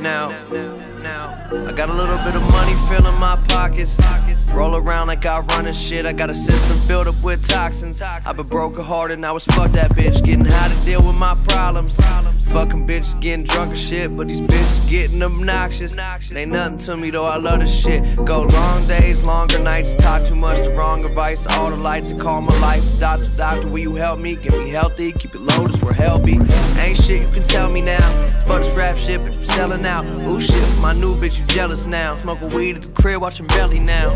Now, I got a little bit of money filling my pockets. Roll around like I run and shit. I got a system filled up with toxins. I've been broken hearted, now was fuck that bitch. Getting how to deal with my problems. Fucking bitches getting drunk and shit, but these bitches getting obnoxious. Ain't nothing to me though, I love this shit. Go long days, longer nights, talk too much, the wrong advice. All the lights that call my life. Doctor, doctor, will you help me? Get me healthy, keep it low, we're healthy. Ain't shit you can tell me now. Fuck this rap shit, but I'm selling out. Ooh shit, my new bitch, you jealous now. Smoking weed at the crib, watching belly now.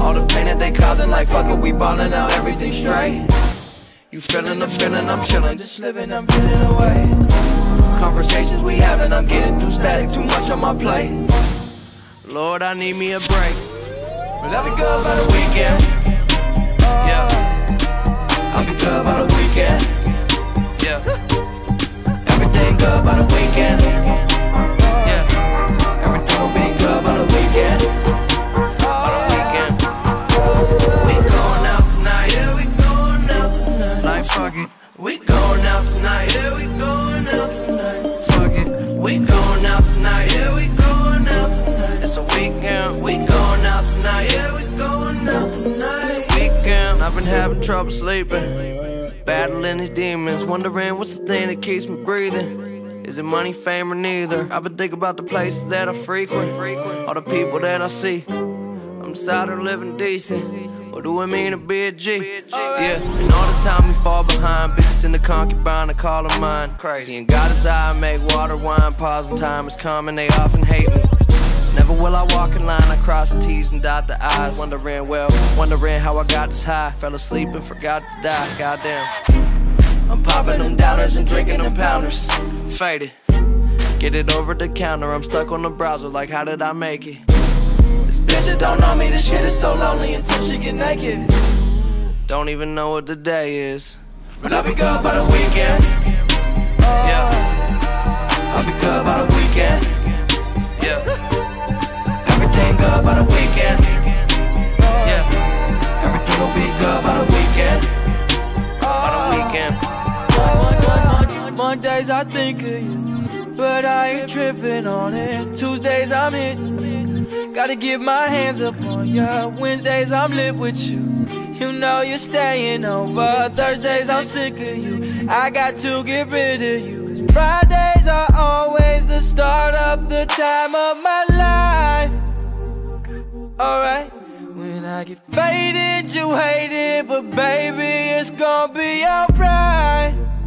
All the pain that they causing, like fuck it, we ballin' out, everything straight. You feeling the feeling, I'm chillin', just living, I'm getting away. Conversations we having, I'm getting through static, too much on my plate. Lord, I need me a break. But I'll be good by the weekend. Yeah. I'll be good by the weekend. Yeah. Out tonight. Yeah, we going out tonight. It's a weekend. I've been having trouble sleeping. Battling these demons. Wondering what's the thing that keeps me breathing. Is it money, fame, or neither? I've been thinking about the places that I frequent. All the people that I see. I'm tired of living decent. What do it mean to be a G? Yeah, and all the time we fall behind. Bitches in the concubine, I call them mine. Crazy. And God is I make water, wine, pause, and time is coming. They often hate me. Will I walk in line, I cross the T's and dot the I's. Wondering, well, wondering how I got this high. Fell asleep and forgot to die, goddamn. I'm popping them downers and drinking them pounders. Faded. Get it over the counter, I'm stuck on the browser, like, how did I make it? This bitch don't know me, this shit is so lonely until she get naked. Don't even know what the day is. But I'll be good by the weekend. Mondays I think of you, but I ain't tripping on it. Tuesdays I'm hitting, gotta get my hands up on ya. Wednesdays I'm lit with you. You know you're staying over. Thursdays I'm sick of you. I got to get rid of you. Cause Fridays are always the start of the time of my life. Alright. When I get faded, you hate it, but baby, it's gonna be alright.